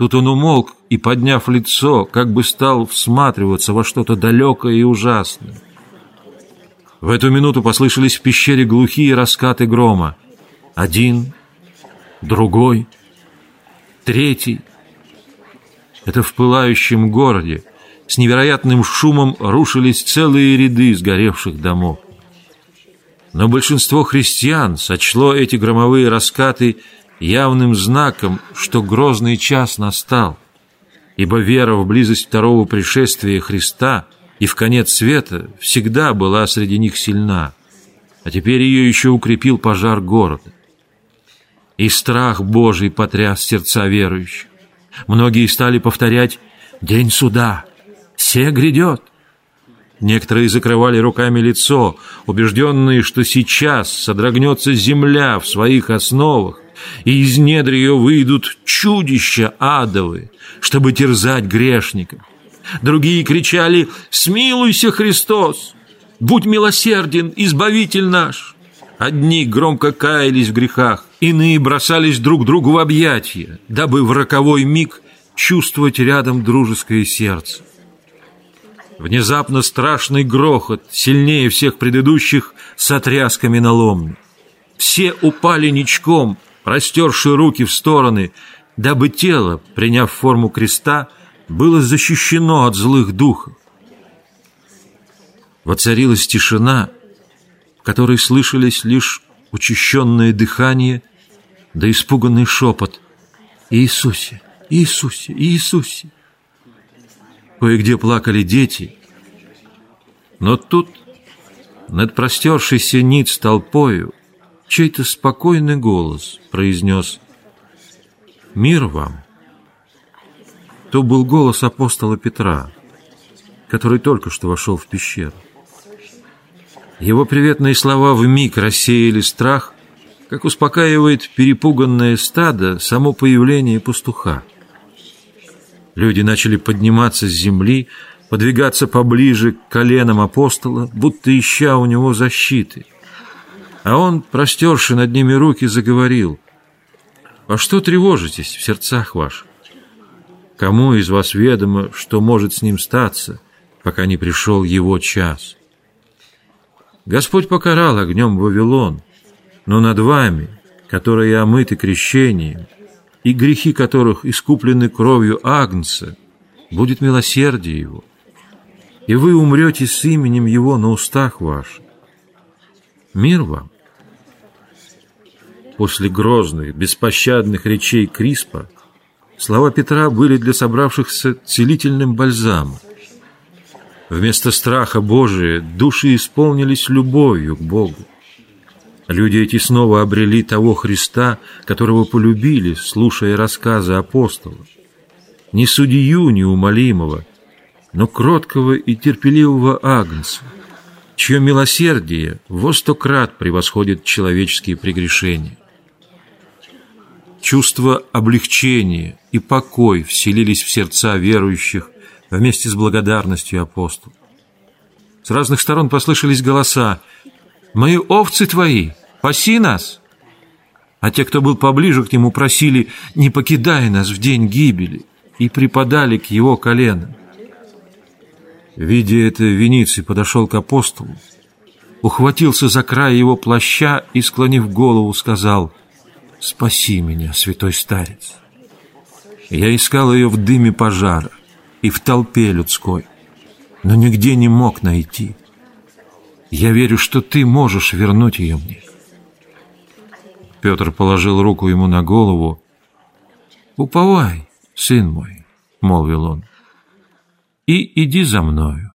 Тут он умолк и, подняв лицо, как бы стал всматриваться во что-то далекое и ужасное. В эту минуту послышались в пещере глухие раскаты грома. Один, другой, третий. Это в пылающем городе с невероятным шумом рушились целые ряды сгоревших домов. Но большинство христиан сочло эти громовые раскаты явным знаком, что грозный час настал, ибо вера в близость второго пришествия Христа и в конец света всегда была среди них сильна, а теперь ее еще укрепил пожар города. И страх Божий потряс сердца верующих. Многие стали повторять «День суда! Все грядет!» Некоторые закрывали руками лицо, убежденные, что сейчас содрогнется земля в своих основах, и из недр ее выйдут чудища адовые, чтобы терзать грешников. Другие кричали «Смилуйся, Христос! Будь милосерден, Избавитель наш!» Одни громко каялись в грехах, иные бросались друг другу в объятия, дабы в роковой миг чувствовать рядом дружеское сердце. Внезапно страшный грохот, сильнее всех предыдущих, сотряс каменоломню. Все упали ничком, простерши руки в стороны, дабы тело, приняв форму креста, было защищено от злых духов. Воцарилась тишина, в которой слышались лишь учащенное дыхание да испуганный шепот «Иисусе! Иисусе! Иисусе!» Кое-где плакали дети. Но тут, над простершейся ниц толпою, чей-то спокойный голос произнес «Мир вам!» То был голос апостола Петра, который только что вошел в пещеру. Его приветные слова вмиг рассеяли страх, как успокаивает перепуганное стадо само появление пастуха. Люди начали подниматься с земли, подвигаться поближе к коленам апостола, будто ища у него защиты. А он, простерши над ними руки, заговорил. «А что тревожитесь в сердцах ваших? Кому из вас ведомо, что может с ним статься, пока не пришел его час? Господь покарал огнем Вавилон, но над вами, которые омыты крещением, и грехи которых искуплены кровью Агнца, будет милосердие Его, и вы умрете с именем Его на устах ваших. Мир вам! После грозных, беспощадных речей Криспа слова Петра были для собравшихся целительным бальзамом. Вместо страха Божия души исполнились любовью к Богу. Люди эти снова обрели того Христа, которого полюбили, слушая рассказы апостолов. Не судью неумолимого, но кроткого и терпеливого Агнца, чье милосердие во сто крат превосходит человеческие прегрешения. Чувство облегчения и покой вселились в сердца верующих вместе с благодарностью апостолов. С разных сторон послышались голоса «Мы овцы твои!» Паси нас!» А те, кто был поближе к нему, просили «Не покидай нас в день гибели» и припадали к его коленам. Видя это, Вениций подошел к апостолу, ухватился за край его плаща и, склонив голову, сказал «Спаси меня, святой старец!» Я искал ее в дыме пожара и в толпе людской, но нигде не мог найти. Я верю, что ты можешь вернуть ее мне. Петр положил руку ему на голову. «Уповай, сын мой», — молвил он, — «и иди за мною».